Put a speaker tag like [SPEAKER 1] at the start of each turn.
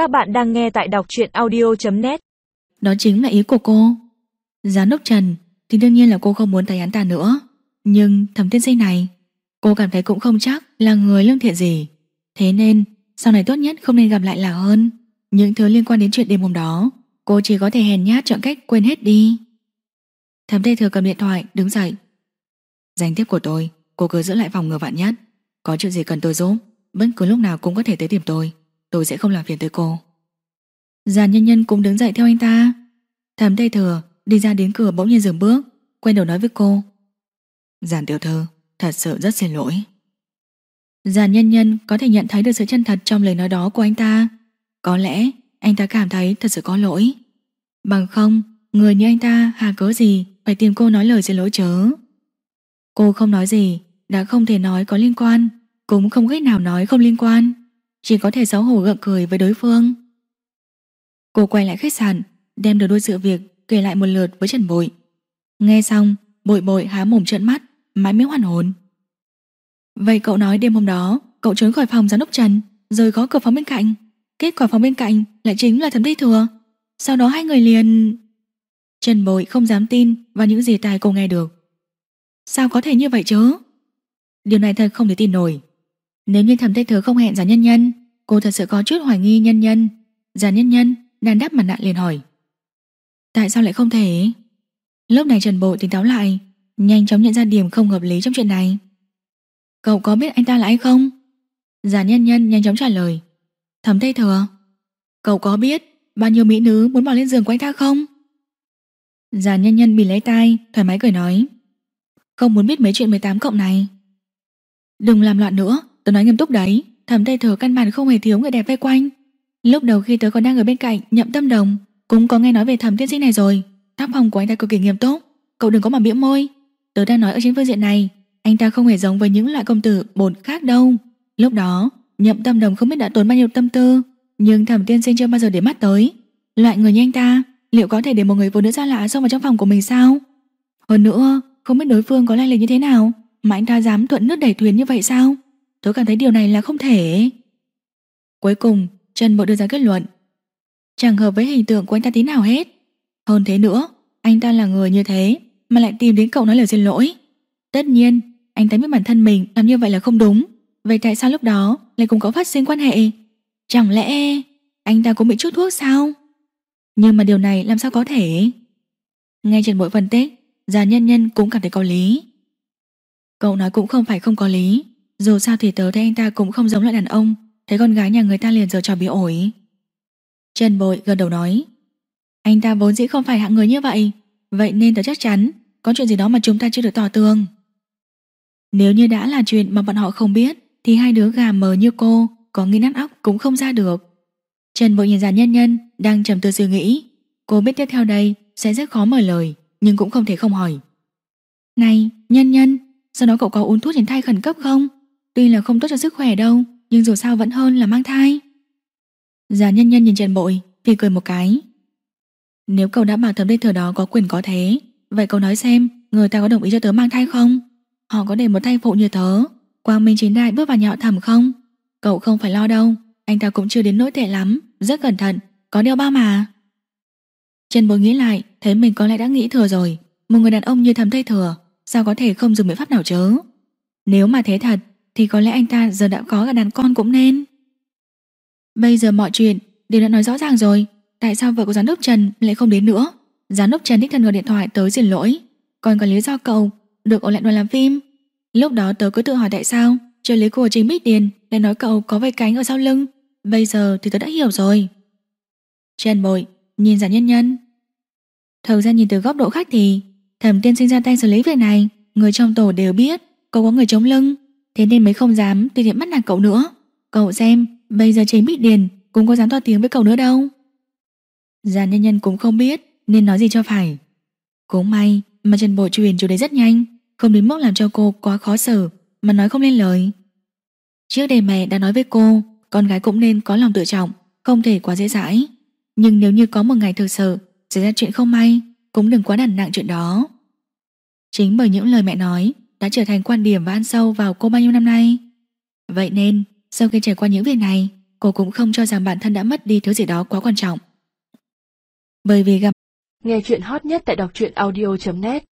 [SPEAKER 1] Các bạn đang nghe tại đọc truyện audio.net
[SPEAKER 2] Đó chính là ý của cô. Giám đốc Trần, Thì đương nhiên là cô không muốn thấy án ta nữa. Nhưng thẩm tiên sinh này, Cô cảm thấy cũng không chắc là người lương thiện gì. Thế nên, sau này tốt nhất không nên gặp lại là hơn. Những thứ liên quan đến chuyện đêm hôm đó, Cô chỉ có thể hèn nhát chọn cách quên hết đi. Thẩm tây thừa cầm điện thoại, đứng dậy. Danh tiếp của tôi, Cô cứ giữ lại phòng ngừa vạn nhất. Có chuyện gì cần tôi giúp, Bất cứ lúc nào cũng có thể tới tìm tôi. Tôi sẽ không làm phiền tới cô. Giàn nhân nhân cũng đứng dậy theo anh ta. Thẩm tay thừa đi ra đến cửa bỗng nhiên dừng bước, Quay đầu nói với cô. Giàn tiểu thư, Thật sự rất xin lỗi. Giàn nhân nhân có thể nhận thấy được sự chân thật Trong lời nói đó của anh ta. Có lẽ anh ta cảm thấy thật sự có lỗi. Bằng không, Người như anh ta hà cớ gì Phải tìm cô nói lời xin lỗi chớ? Cô không nói gì, Đã không thể nói có liên quan, Cũng không cách nào nói không liên quan. Chỉ có thể xấu hổ gượng cười với đối phương. Cô quay lại khách sạn, Đem được đôi sự việc kể lại một lượt với Trần Bội. Nghe xong, Bội bội há mồm trợn mắt, Mãi mới hoàn hồn. Vậy cậu nói đêm hôm đó, Cậu trốn khỏi phòng giám đốc Trần, Rồi có cửa phòng bên cạnh. Kết quả phòng bên cạnh lại chính là thẩm đi thừa. Sau đó hai người liền Trần Bội không dám tin vào những gì tai cô nghe được. Sao có thể như vậy chứ? Điều này thật không thể tin nổi. Nếu như thẩm tây thừa không hẹn giả nhân nhân, Cô thật sự có chút hoài nghi nhân nhân. Giả nhân nhân đàn đáp mặt nạ liền hỏi. Tại sao lại không thể? Lúc này Trần Bội tỉnh táo lại, Nhanh chóng nhận ra điểm không hợp lý trong chuyện này. Cậu có biết anh ta là ai không? Giả nhân nhân nhanh chóng trả lời. Thẩm Tây Thừa Cậu có biết bao nhiêu mỹ nữ muốn bỏ lên giường của anh ta không? Giả nhân nhân bị lấy tai, Thoải mái cười nói. Không muốn biết mấy chuyện 18 cộng này. Đừng làm loạn nữa Tôi nói nghiêm túc đấy Thẩm Tây Thừa căn bản không hề thiếu người đẹp vây quanh. Lúc đầu khi tớ còn đang ở bên cạnh, Nhậm tâm đồng Cũng có nghe nói về thẩm tiên sinh này rồi. Tác phong của anh ta cực kỳ nghiêm túc, Cậu đừng có mà bĩu môi. Tớ đang nói ở trên phương diện này, Anh ta không hề giống với những loại công tử bồn khác đâu. Lúc đó, Nhậm tâm đồng không biết đã tốn bao nhiêu tâm tư, Nhưng thẩm tiên sinh chưa bao giờ để mắt tới. Loại người như anh ta, Liệu có thể để một người phụ nữ xa lạ xông vào trong phòng của mình sao? Hơn nữa, Không biết đối phương có lai lịch như thế nào, Mà anh ta dám thuận nước đẩy thuyền như vậy sao? Tôi cảm thấy điều này là không thể. Cuối cùng, Trần Bộ đưa ra kết luận. Chẳng hợp với hình tượng của anh ta tí nào hết. Hơn thế nữa, Anh ta là người như thế Mà lại tìm đến cậu nói lời xin lỗi. Tất nhiên, Anh ta biết bản thân mình làm như vậy là không đúng. Vậy tại sao lúc đó lại cũng có phát sinh quan hệ? Chẳng lẽ Anh ta cũng bị chút thuốc sao? Nhưng mà điều này làm sao có thể? Ngay trần bội phân tích, Già nhân nhân cũng cảm thấy có lý. Cậu nói cũng không phải không có lý. Dù sao thì tớ thấy anh ta cũng không giống loại đàn ông. Thấy con gái nhà người ta liền giờ trò bị ổi. Trần bội gần đầu nói, Anh ta vốn dĩ không phải hạng người như vậy. Vậy nên tớ chắc chắn Có chuyện gì đó mà chúng ta chưa được tỏ tường. Nếu như đã là chuyện mà bọn họ không biết, Thì hai đứa gà mờ như cô, Có nghĩ nát óc cũng không ra được. Trần bội nhìn ra nhân nhân Đang trầm tư suy nghĩ. Cô biết tiếp theo đây sẽ rất khó mở lời, Nhưng cũng không thể không hỏi. Này, nhân nhân, Sau đó cậu có uống thuốc tránh thai khẩn cấp không? Tuy là không tốt cho sức khỏe đâu, Nhưng dù sao vẫn hơn là mang thai. Già nhân nhân nhìn Trần Bội, Thì cười một cái. Nếu cậu đã bảo thẩm đây thừa đó có quyền có thế, Vậy cậu nói xem, Người ta có đồng ý cho tớ mang thai không? Họ có để một thai phụ như tớ, Quang Minh Chính Đại bước vào nhà họ thẩm không? Cậu không phải lo đâu, Anh ta cũng chưa đến nỗi tệ lắm, Rất cẩn thận, Có đeo bao mà. Trần Bội nghĩ lại, Thấy mình có lẽ đã nghĩ thừa rồi, Một người đàn ông như thầm thây thừa, Sao có thể không dùng biện pháp nào chớ Nếu mà thế thật thì có lẽ anh ta giờ đã có cả đàn con cũng nên. Bây giờ mọi chuyện đều đã nói rõ ràng rồi, Tại sao vợ của giám đốc Trần lại không đến nữa? Giám đốc Trần đích thân gọi điện thoại tới xin lỗi. Còn có lý do cậu Được ở lại đoàn làm phim? Lúc đó tớ cứ tự hỏi tại sao Trợ lý của Trình Bích Điền lại nói cậu có vây cánh ở sau lưng. Bây giờ thì tớ đã hiểu rồi. Trần bội Nhìn giả nhân nhân. Thời ra nhìn từ góc độ khách thì Thẩm tiên sinh ra tay xử lý việc này, Người trong tổ đều biết Cậu có người chống lưng. Thế nên mới không dám tùy tiện bắt nạt cậu nữa. Cậu xem, Bây giờ chế Bích Điền cũng có dám to tiếng với cậu nữa đâu. Giàn nhân nhân cũng không biết Nên nói gì cho phải. Cũng may mà Trần Bộ truyền chủ đề rất nhanh, Không đến mức làm cho cô quá khó xử, Mà nói không lên lời. Trước đây mẹ đã nói với cô, Con gái cũng nên có lòng tự trọng, Không thể quá dễ dãi. Nhưng nếu như có một ngày thực sự Xảy ra chuyện không may, Cũng đừng quá đàn nặng chuyện đó. Chính bởi những lời mẹ nói đã trở thành quan điểm và ăn sâu vào cô bao nhiêu năm nay Vậy nên, sau khi trải qua những việc này, cô cũng không cho rằng bản thân đã mất đi thứ gì đó quá quan trọng. Bởi vì gặp
[SPEAKER 3] Nghe chuyện hot nhất tại đọc truyện audio.net